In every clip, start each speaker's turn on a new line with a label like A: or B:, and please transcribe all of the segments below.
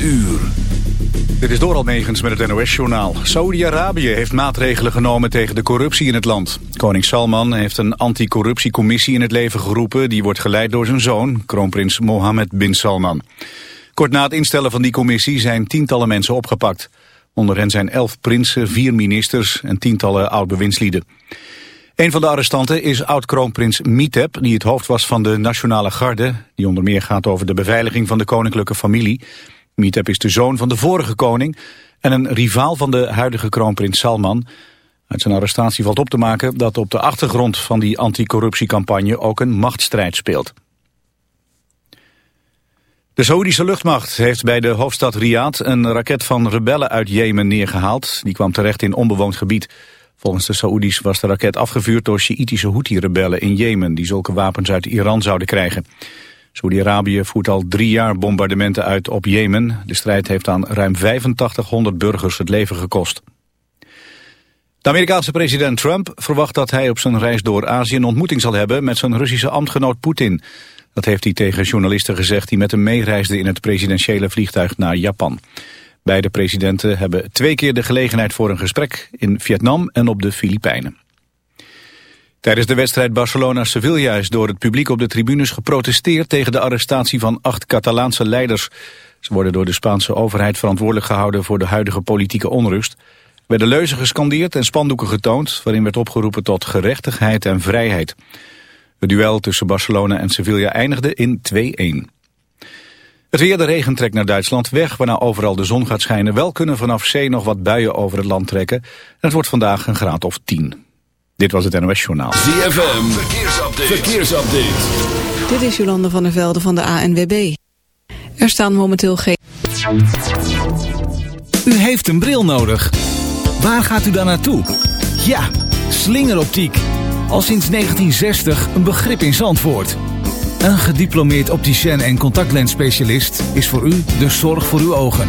A: uur.
B: Dit is dooral negens met het NOS-journaal. Saudi-Arabië heeft maatregelen genomen tegen de corruptie in het land. Koning Salman heeft een anticorruptiecommissie in het leven geroepen... die wordt geleid door zijn zoon, kroonprins Mohammed bin Salman. Kort na het instellen van die commissie zijn tientallen mensen opgepakt. Onder hen zijn elf prinsen, vier ministers en tientallen oud-bewindslieden. Een van de arrestanten is oud-kroonprins Miteb, die het hoofd was van de Nationale Garde... die onder meer gaat over de beveiliging van de koninklijke familie. Miteb is de zoon van de vorige koning en een rivaal van de huidige kroonprins Salman. Uit zijn arrestatie valt op te maken dat op de achtergrond van die anticorruptiecampagne ook een machtsstrijd speelt. De Saoedische luchtmacht heeft bij de hoofdstad Riyadh een raket van rebellen uit Jemen neergehaald. Die kwam terecht in onbewoond gebied. Volgens de Saoedi's was de raket afgevuurd door Sjiitische Houthi-rebellen in Jemen... die zulke wapens uit Iran zouden krijgen. Saudi-Arabië voert al drie jaar bombardementen uit op Jemen. De strijd heeft aan ruim 8500 burgers het leven gekost. De Amerikaanse president Trump verwacht dat hij op zijn reis door Azië een ontmoeting zal hebben met zijn Russische ambtgenoot Poetin. Dat heeft hij tegen journalisten gezegd die met hem meereisden in het presidentiële vliegtuig naar Japan. Beide presidenten hebben twee keer de gelegenheid voor een gesprek in Vietnam en op de Filipijnen. Tijdens de wedstrijd Barcelona-Sevilla is door het publiek op de tribunes geprotesteerd tegen de arrestatie van acht Catalaanse leiders. Ze worden door de Spaanse overheid verantwoordelijk gehouden voor de huidige politieke onrust. Er werden leuzen gescandeerd en spandoeken getoond waarin werd opgeroepen tot gerechtigheid en vrijheid. Het duel tussen Barcelona en Sevilla eindigde in 2-1. Het weer, de regen trekt naar Duitsland weg, waarna overal de zon gaat schijnen. Wel kunnen vanaf zee nog wat buien over het land trekken. En het wordt vandaag een graad of 10. Dit was het NOS Journaal.
A: ZFM, verkeersupdate. verkeersupdate.
C: Dit is Jolande van der Velde van de ANWB. Er staan momenteel geen...
D: U heeft een bril nodig. Waar gaat u dan naartoe? Ja, slingeroptiek. Al sinds 1960 een begrip in Zandvoort. Een gediplomeerd opticien en contactlensspecialist is voor u de zorg voor uw ogen.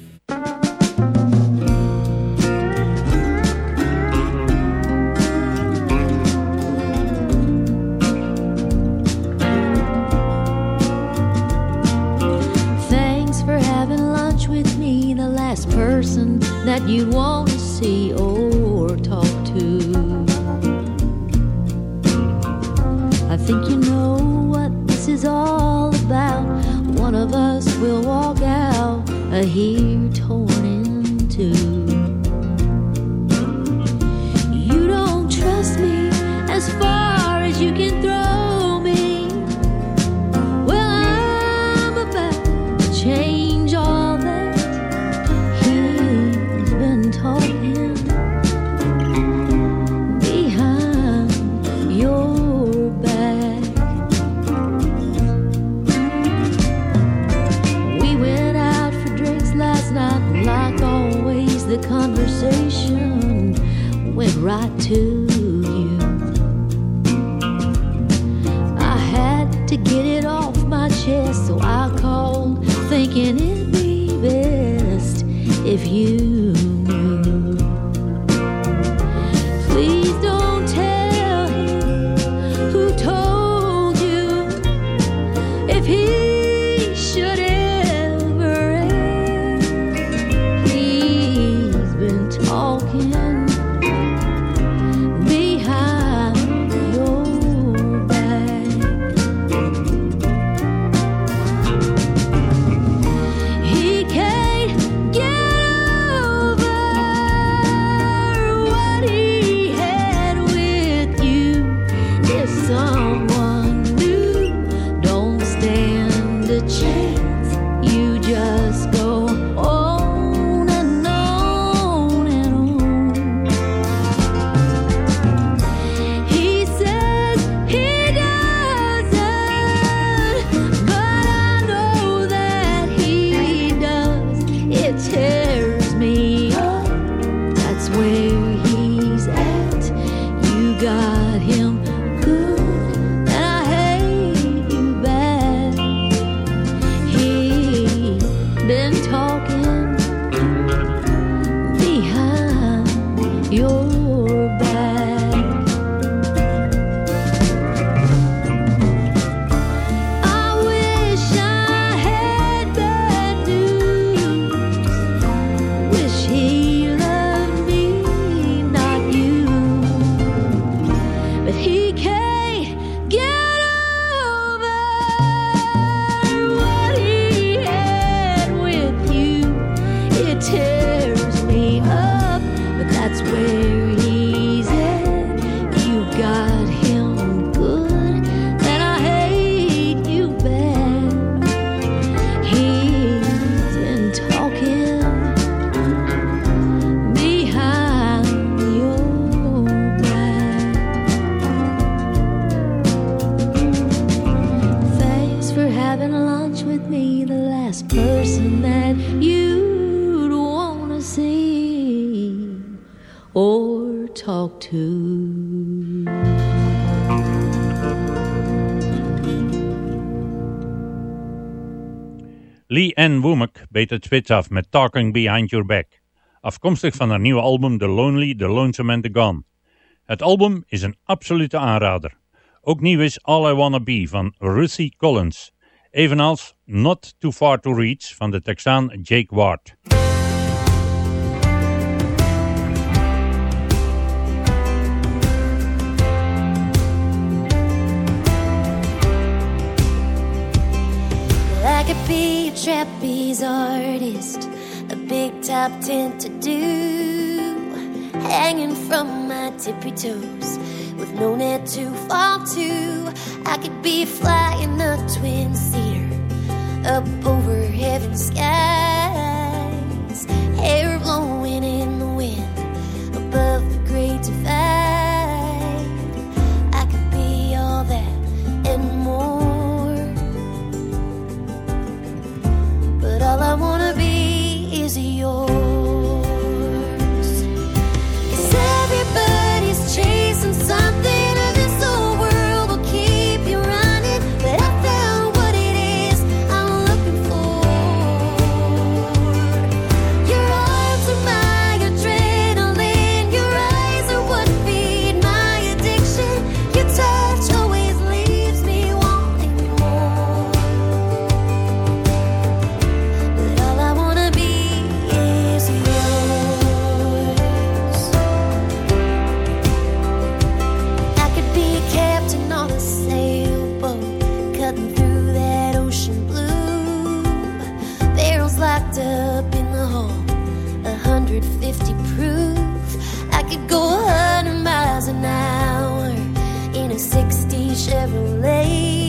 E: That you'd want to see or or talk to.
F: Lee Ann Womack beet het spits af met Talking Behind Your Back, afkomstig van haar nieuwe album The Lonely, The Lonesome and The Gone. Het album is een absolute aanrader. Ook nieuw is All I Wanna Be van Ruthie Collins, evenals Not Too Far To Reach van de Texaan Jake Ward.
G: Happy's artist, a big top tent to do, hanging from my tippy toes with no net to fall to. I could be flying a twin seater up over heaven's skies, hair blowing in the wind above the great divide. all I wanna be is yours. could go a hundred miles an hour in a 60 Chevrolet.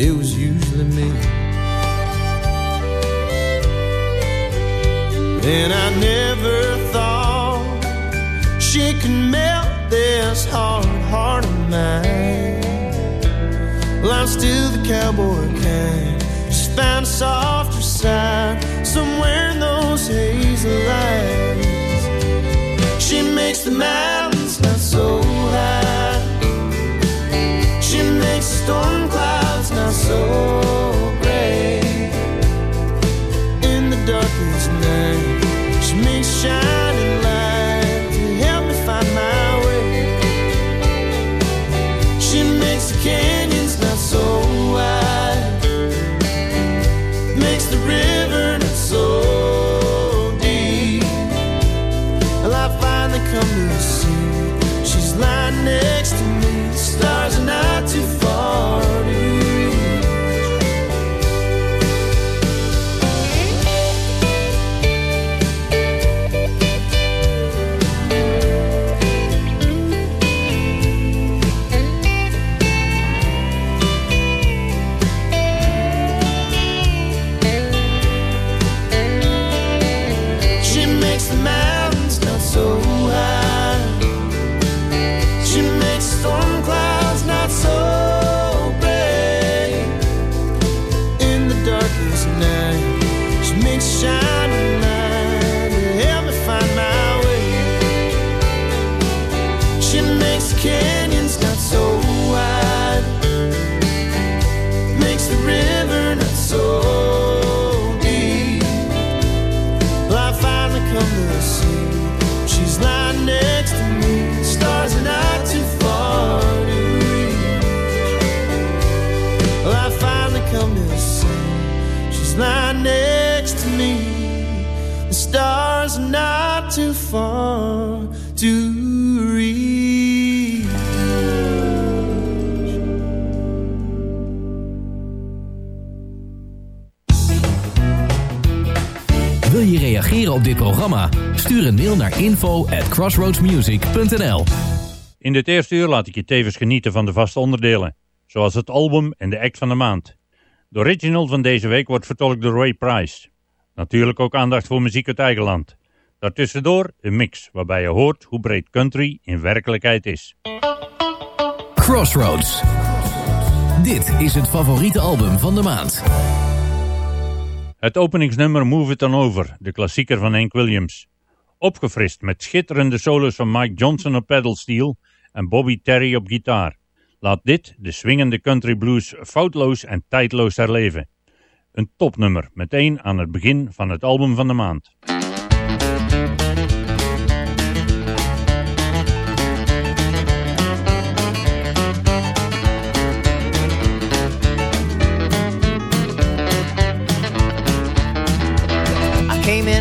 H: It was usually me. And I never thought she could melt this hard heart of mine. I'm still the cowboy kind. Just found a softer side somewhere in those hazel eyes. She makes the mountains not so high. She makes storm clouds not she's lying next to me. Stars are not too far to reach. Well, I finally come to see she's lying next to me. The stars are not too far to.
I: Reageren op dit programma? Stuur een mail naar info at crossroadsmusic.nl
F: In dit eerste uur laat ik je tevens genieten van de vaste onderdelen, zoals het album en de act van de maand. De original van deze week wordt vertolkt door Ray Price. Natuurlijk ook aandacht voor muziek uit eigen land. Daartussendoor een mix waarbij je hoort hoe breed country in werkelijkheid is.
I: Crossroads. Dit is het favoriete album van de maand.
F: Het openingsnummer Move It On Over, de klassieker van Hank Williams. Opgefrist met schitterende solos van Mike Johnson op pedalsteel en Bobby Terry op gitaar. Laat dit de swingende country blues foutloos en tijdloos herleven. Een topnummer, meteen aan het begin van het album van de maand.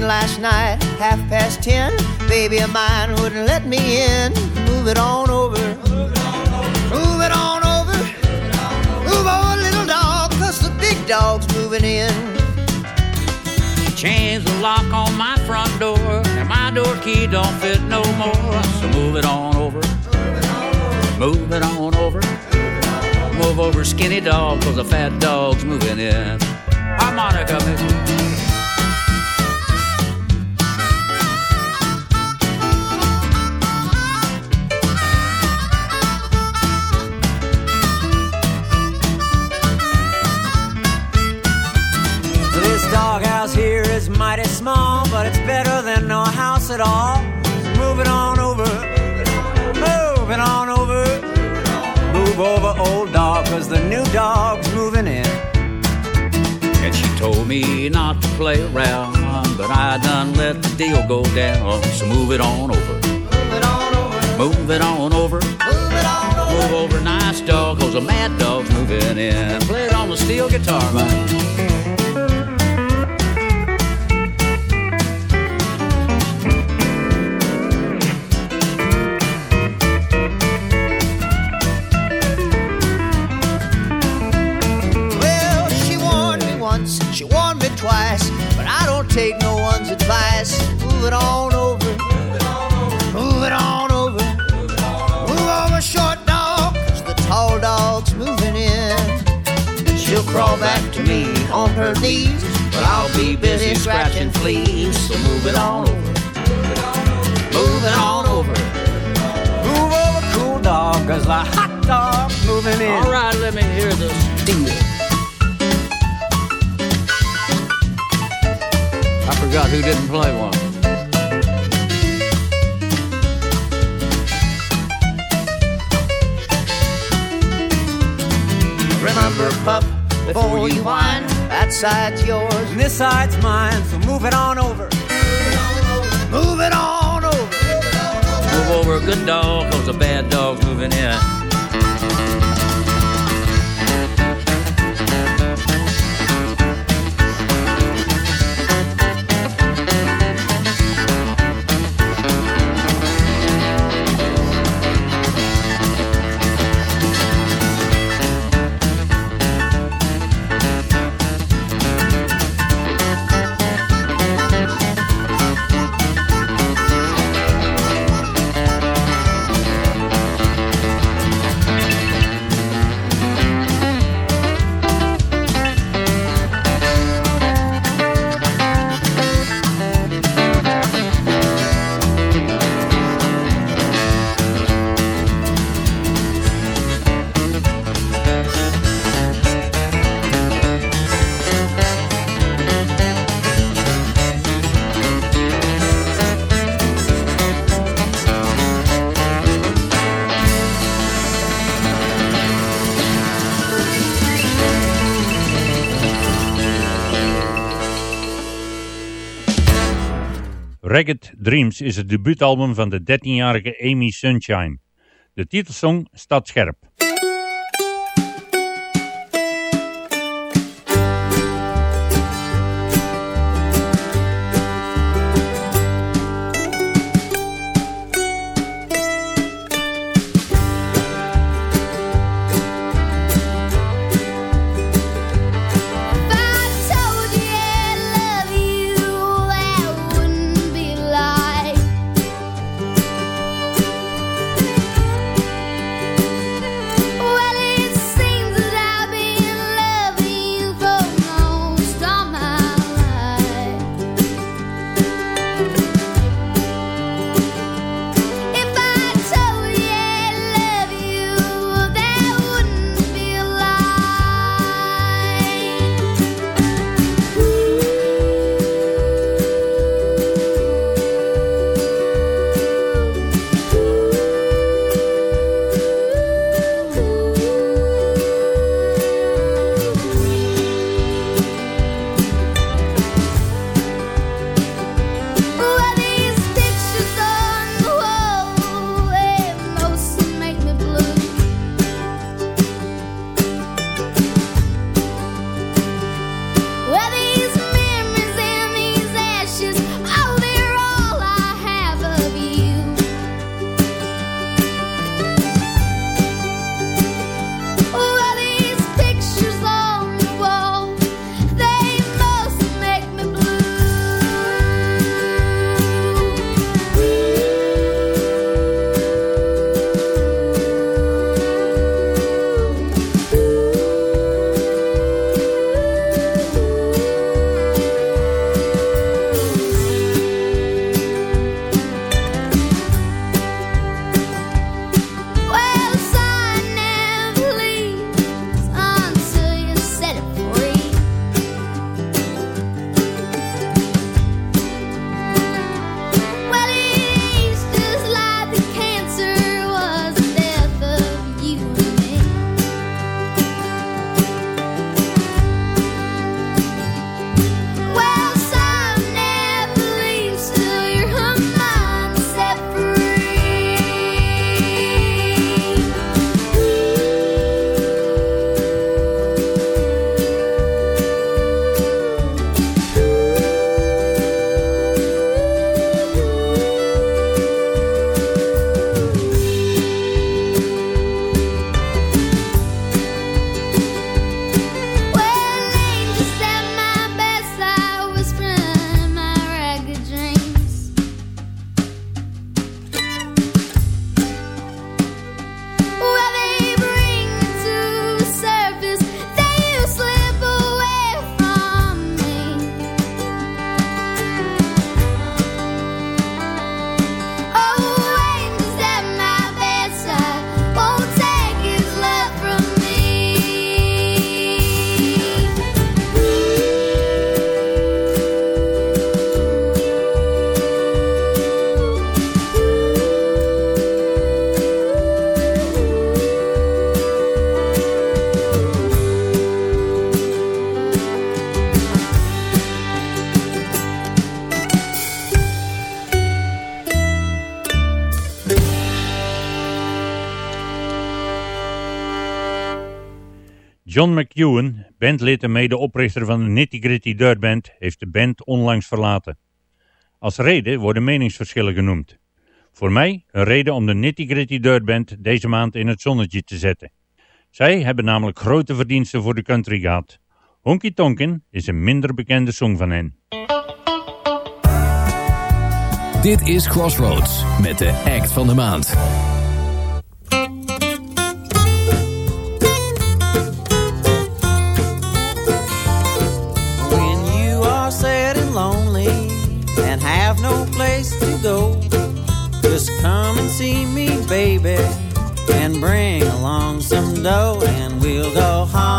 J: Last night, half past ten. Baby of mine wouldn't let me in. Move it on over. Move it on over. Move on, little dog, cause the big dog's moving in.
K: Change the lock on my front door, and my door key don't fit no more. So move it on over. Move it on over. Move over, skinny dog, cause a fat dog's moving in. Harmonica, baby.
L: Mighty small, but it's better than no house at all. Move it on over, move it on over, move over, old dog, cause the new dog's moving in.
K: And she told me not to play around, but I done let the deal go down. So move it on over. Move it on over. Move it on over. Move over, nice dog, cause a mad dog's moving in. Play it on the steel guitar, man.
J: Once, she warned me twice, but I don't take no one's advice. Move it on over. Move it on over. Move over, short dog, 'cause the tall dog's moving in. She'll crawl back to me on her knees, but I'll be busy scratching fleas. So move it on over. Move it on over.
L: Move over, cool dog, cause the hot dog's moving in.
K: All right, let me hear the steel. Forgot who didn't play one.
J: Remember, pup, before you whine, that side's yours.
L: And this side's mine, so move it on over.
J: Move it on over.
K: Move over, good dog, cause a bad dog's moving in.
F: Dreams is het debuutalbum van de 13-jarige Amy Sunshine. De titelsong staat scherp. John McEwen, bandlid en medeoprichter van de Nitty Gritty Dirt Band, heeft de band onlangs verlaten. Als reden worden meningsverschillen genoemd. Voor mij een reden om de Nitty Gritty Dirt Band deze maand in het zonnetje te zetten. Zij hebben namelijk grote verdiensten voor de country gehad. Honky Tonkin is een minder bekende song van hen.
I: Dit is Crossroads met de act van de maand.
L: Bring along some dough, and we'll go honky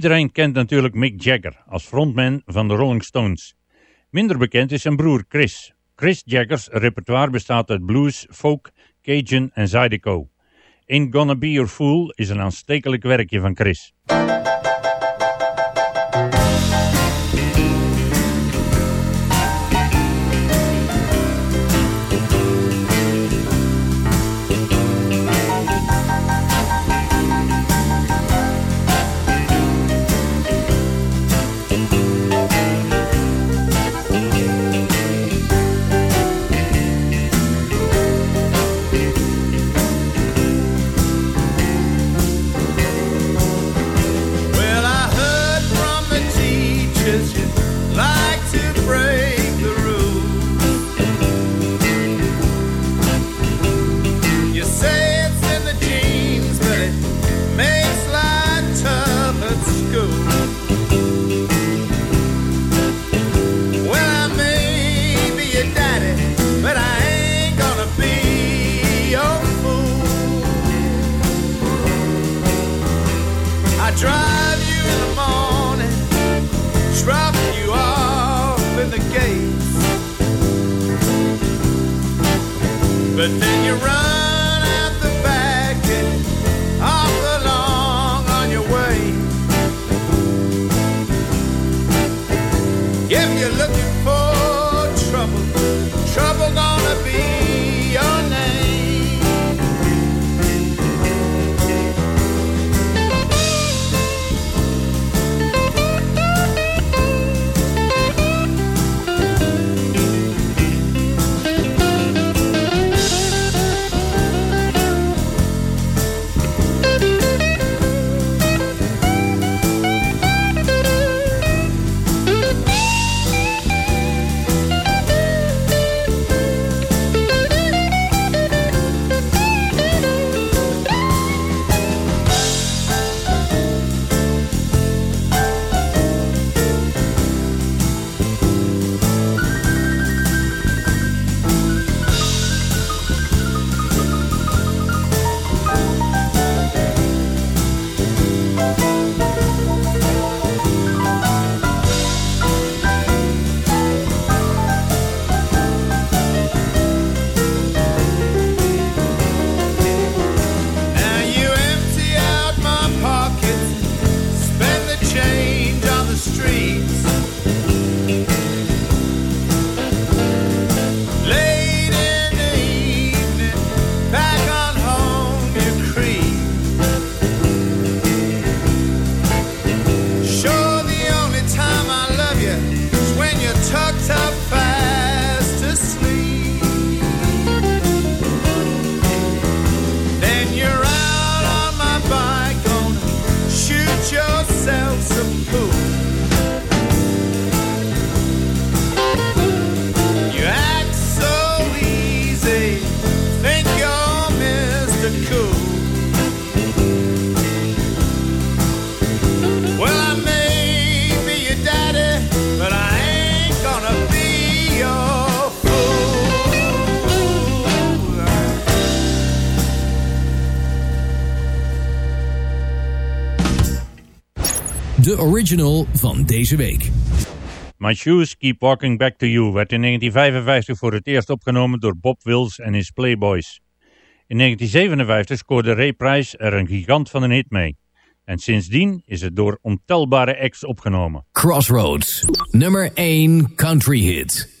F: Iedereen kent natuurlijk Mick Jagger als frontman van de Rolling Stones. Minder bekend is zijn broer Chris. Chris Jagger's repertoire bestaat uit blues, folk, cajun en zydeco. Ain't Gonna Be Your Fool is een aanstekelijk werkje van Chris.
I: de original van deze week.
F: My Shoes Keep Walking Back to You werd in 1955 voor het eerst opgenomen door Bob Wills en his Playboys. In 1957 scoorde Ray Price er een gigant van een hit mee. En sindsdien is het door ontelbare acts opgenomen.
I: Crossroads, nummer 1 country hit.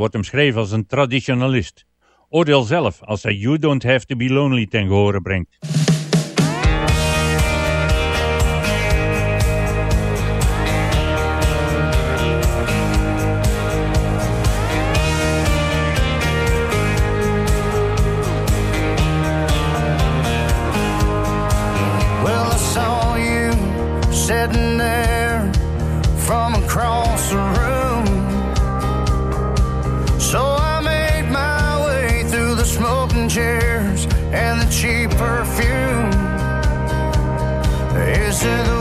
F: wordt omschreven als een traditionalist. Oordeel zelf als hij You Don't Have To Be Lonely ten gehore brengt.
J: perfume? Is it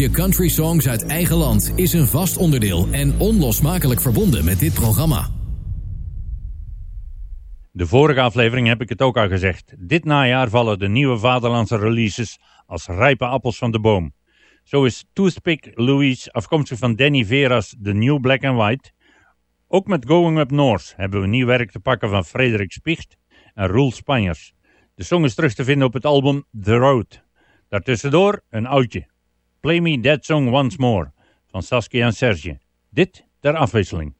I: blokje country songs uit eigen land is een vast onderdeel en onlosmakelijk verbonden met dit programma.
F: De vorige aflevering heb ik het ook al gezegd. Dit najaar vallen de nieuwe vaderlandse releases als rijpe appels van de boom. Zo is Toothpick Louise afkomstig van Danny Vera's The New Black and White. Ook met Going Up North hebben we nieuw werk te pakken van Frederik Spicht en Roel Spanjers. De song is terug te vinden op het album The Road. Daartussendoor een oudje. Play Me That Song Once More van Saskia en Serge. Dit ter afwisseling.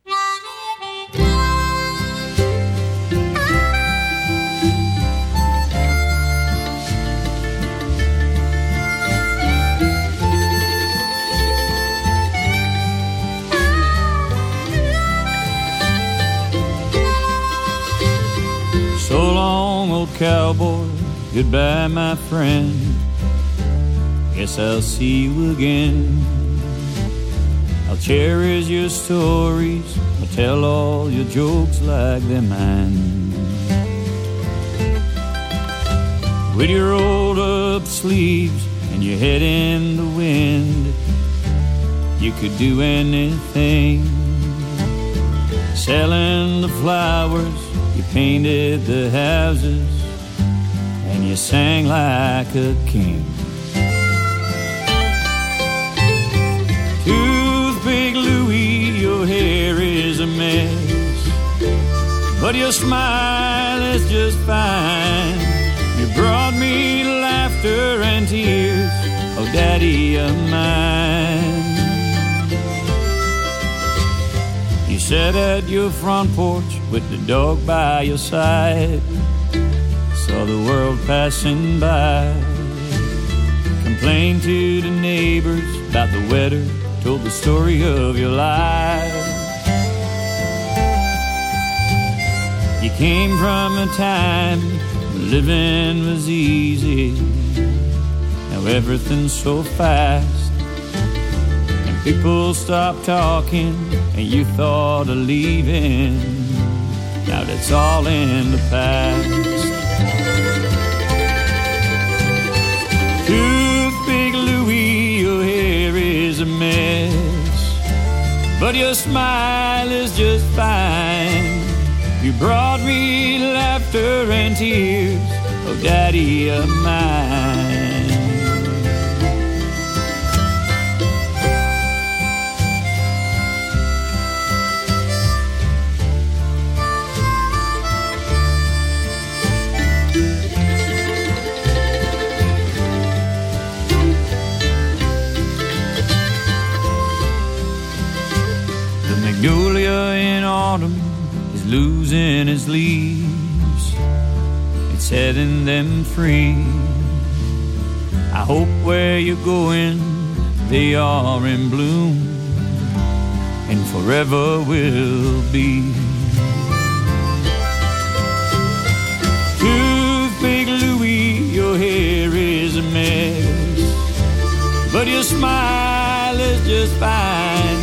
M: So long, old cowboy, goodbye, my friend. Guess I'll see you again. I'll cherish your stories, I'll tell all your jokes like they're mine. With your rolled up sleeves and your head in the wind, you could do anything. Selling the flowers you painted the houses and you sang like a king. Toothpick Louie, your hair is a mess, but your smile is just fine. You brought me laughter and tears, oh daddy of mine. You sat at your front porch with the dog by your side. Saw the world passing by. Complained to the neighbors about the weather. Told the story of your life. You came from a time when living was easy. Now everything's so fast. And people stopped talking and you thought of leaving. Now that's all in the past. But your smile is just fine. You brought me laughter and tears, oh daddy of mine. Losing its leaves. It's setting them free. I hope where you're going, they are in bloom and forever will be. Toothpick Louie, your hair is a mess, but your smile is just fine.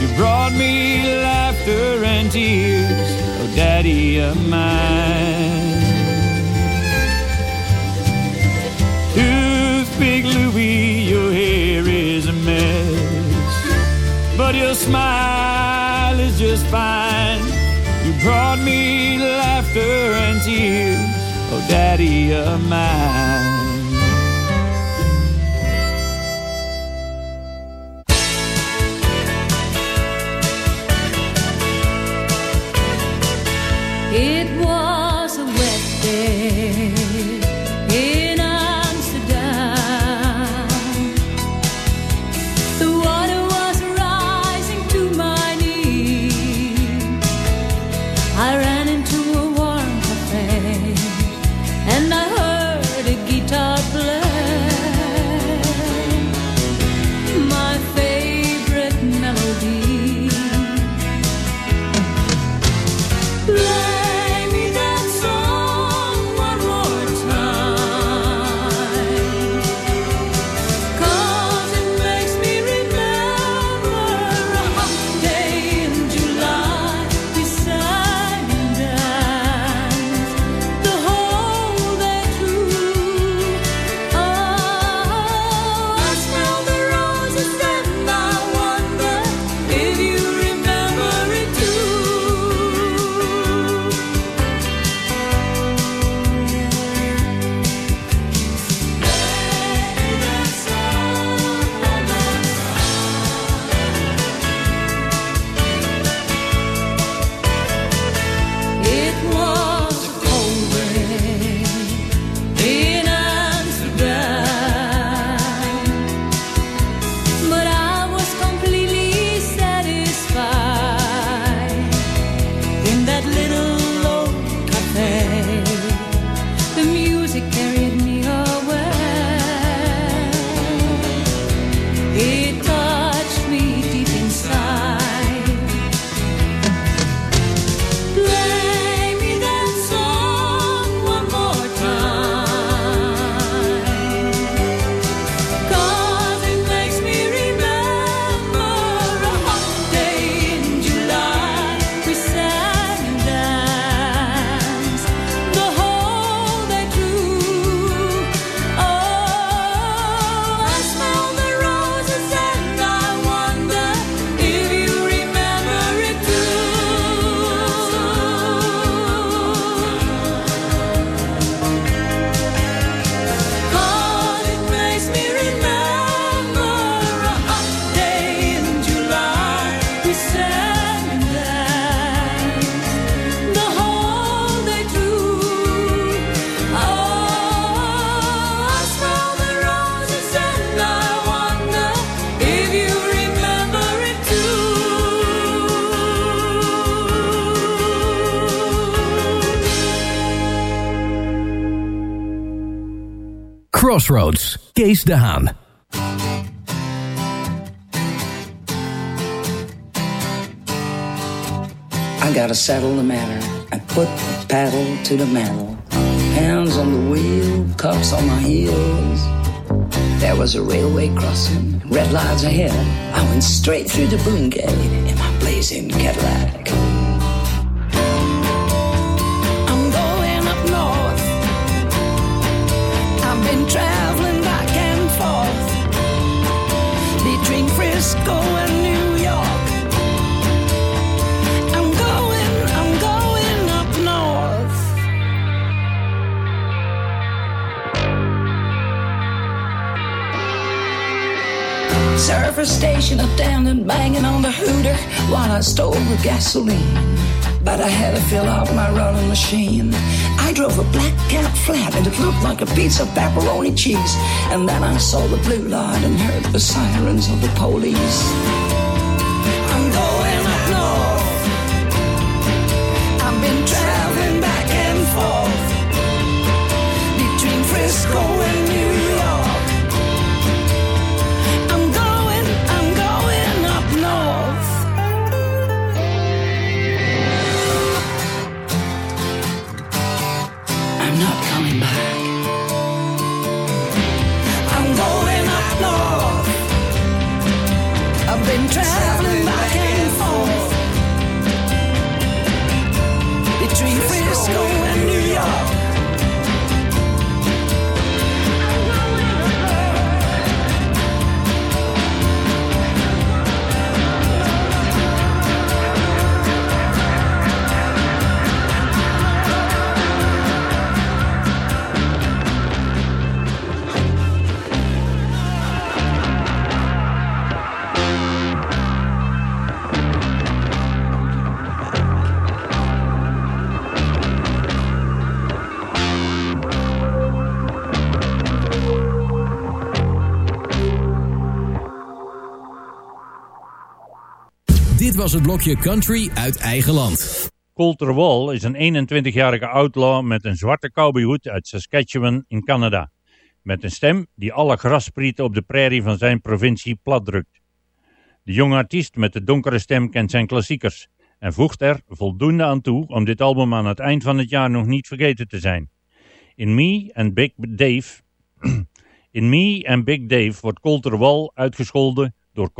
M: You brought me laughter and tears, daddy of mine. Toothpick Louie, your hair is a mess, but your smile is just fine. You brought me laughter and tears, oh daddy of mine.
E: I ran
I: Crossroads, Kees de Haan.
N: I gotta settle the matter. I put the pedal to the metal. Hands on the wheel, cuffs on my heels. There was a railway crossing, red lights ahead. I went straight through the boom gate in my blazing Cadillac. Service station attendant banging on the hooter while I stole the gasoline. But I had to fill up my running machine. I drove a black cat flat and it looked like a piece of pepperoni cheese. And then I saw the blue light and heard the sirens of the police.
I: Was het blokje Country uit eigen land.
F: Colter Wall is een 21-jarige outlaw met een zwarte cowboyhoed uit Saskatchewan in Canada. Met een stem die alle grasprieten op de prairie van zijn provincie platdrukt. De jonge artiest met de donkere stem kent zijn klassiekers en voegt er voldoende aan toe om dit album aan het eind van het jaar nog niet vergeten te zijn. In Me and Big Dave In Me and Big Dave wordt Colter Wall uitgescholden door...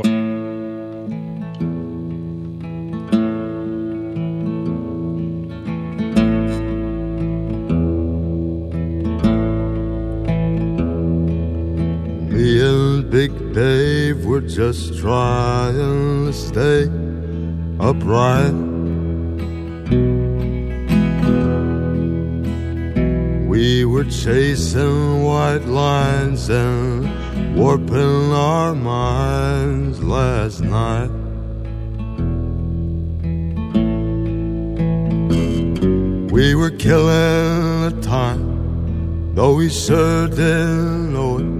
O: Big Dave were just trying to stay upright. We were chasing white lines and warping our minds last night. We were killing the time, though we sure didn't know it.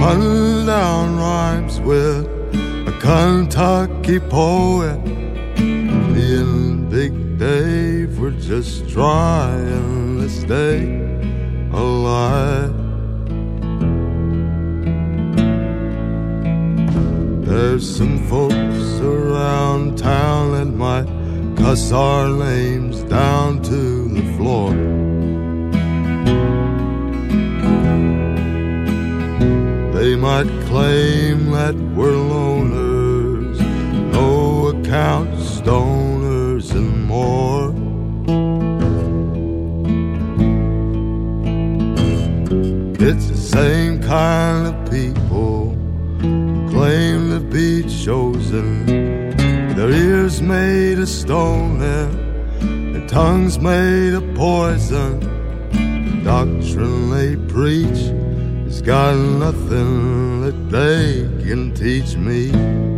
O: Hunting down rhymes with a Kentucky poet. Me and Big Dave were just trying to stay alive. There's some folks around town that might cuss our names down to the floor. They might claim that we're loners, no account stoners and more. It's the same kind of people claim to be chosen. Their ears made of stone and their tongues made of poison. The doctrine they preach got nothing that they can teach me.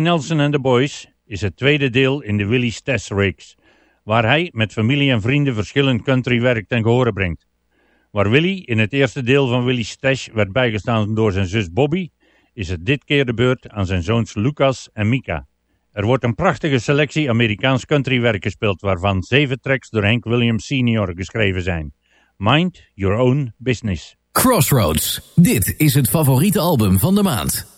F: Nelson and the Boys is het tweede deel in de Willie's Test Reeks, waar hij met familie en vrienden verschillend countrywerk ten gehore brengt. Waar Willie in het eerste deel van Willie's Stash werd bijgestaan door zijn zus Bobby, is het dit keer de beurt aan zijn zoons Lucas en Mika. Er wordt een prachtige selectie Amerikaans countrywerk gespeeld, waarvan zeven tracks door Hank Williams Sr. geschreven zijn. Mind Your Own Business.
I: Crossroads. Dit is het favoriete album van de maand.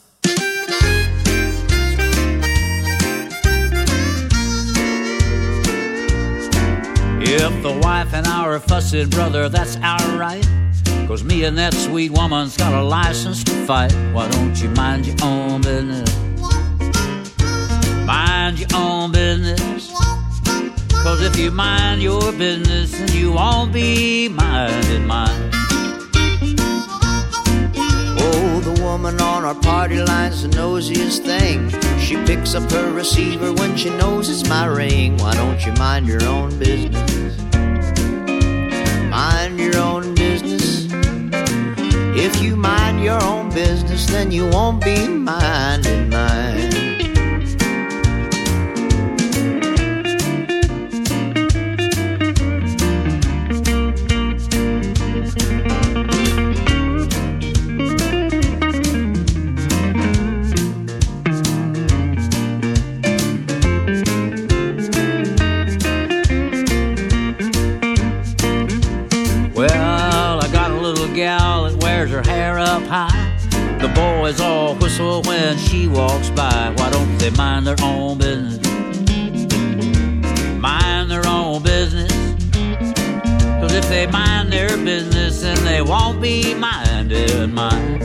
K: If the wife and I are fussing, brother, that's alright. Cause me and that sweet woman's got a license to fight. Why don't you mind your own business? Mind your own business. Cause if you mind your business, then you won't be minding mine.
J: The woman on our party line's the nosiest thing. She picks up her receiver when she knows it's my ring. Why don't you mind your own business? Mind your own business. If you mind your own business, then you won't be minding mine.
K: Boys all whistle when she walks by. Why don't they mind their own business? Mind their own business. Cause if they mind their business, then they won't be minding mine.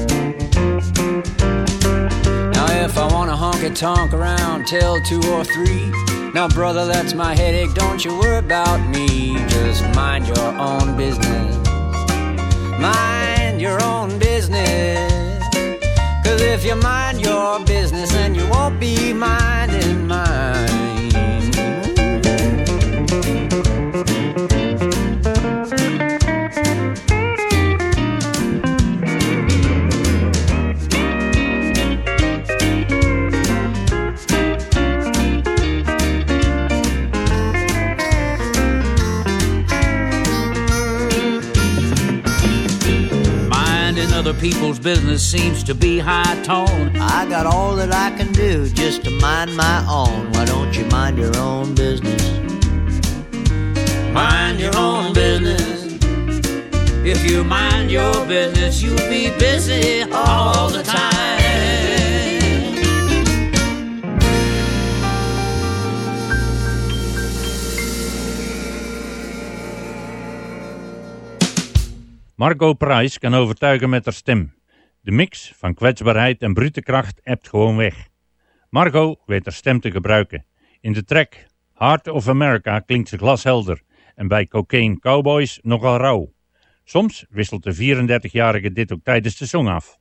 L: Now if I want to honky tonk around till two or three. Now brother, that's my headache. Don't you worry about me. Just mind your own business. Mind your own business. If you mind your business, and you won't be minding mine.
K: People's business seems to be high tone.
J: I got all that I can do just to mind my own. Why don't you mind your own business?
K: Mind your own business. If you mind your business, you'll be busy all the time.
F: Margot Price kan overtuigen met haar stem. De mix van kwetsbaarheid en brute kracht ebt gewoon weg. Margot weet haar stem te gebruiken. In de track Heart of America klinkt ze glashelder en bij Cocaine Cowboys nogal rauw. Soms wisselt de 34-jarige dit ook tijdens de song af.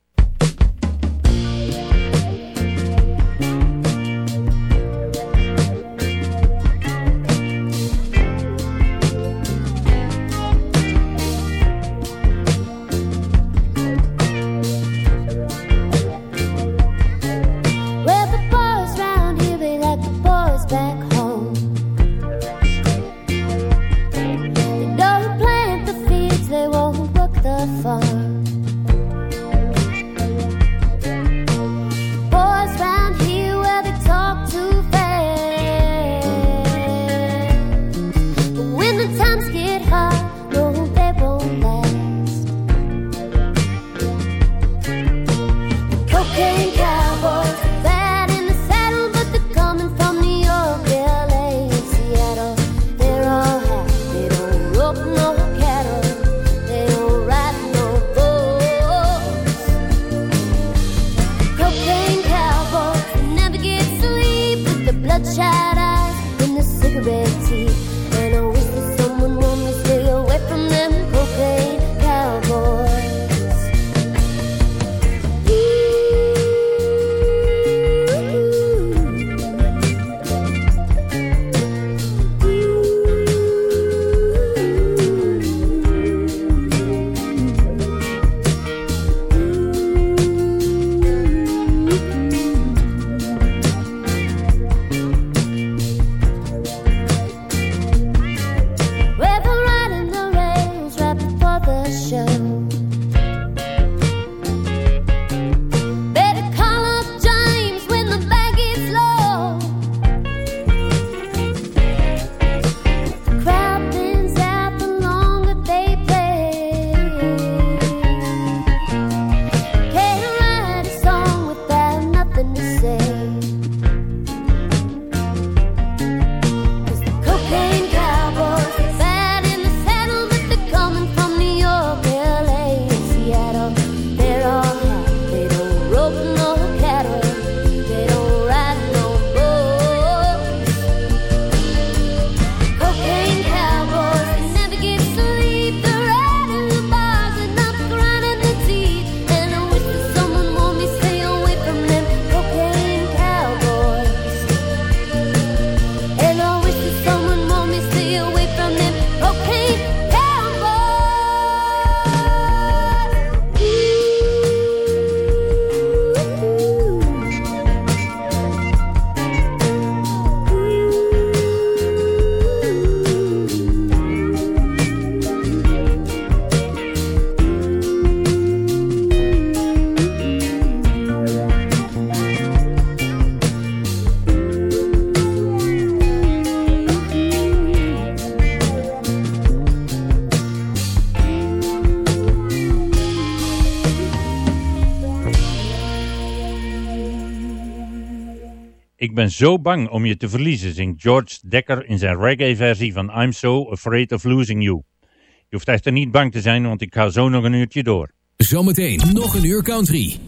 F: Ben zo bang om je te verliezen, zingt George Dekker in zijn reggae-versie van I'm So Afraid of Losing You. Je hoeft echter niet bang te zijn, want ik ga zo nog een uurtje door.
P: Zometeen nog een uur country.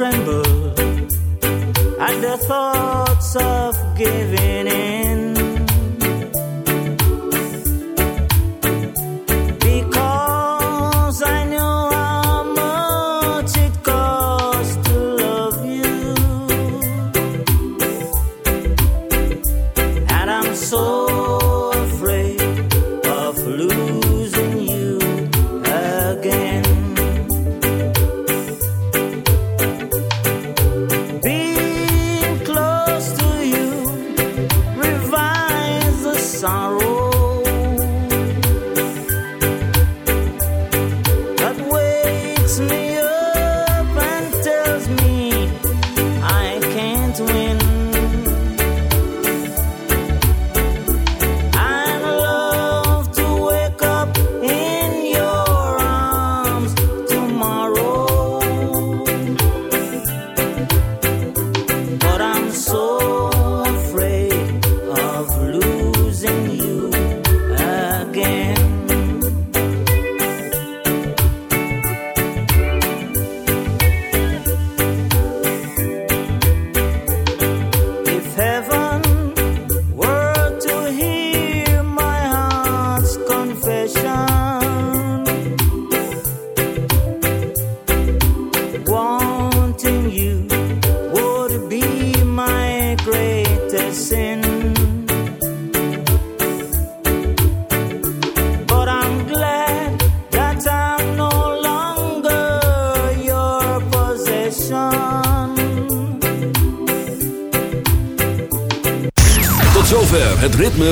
Q: Tremble at the thoughts of giving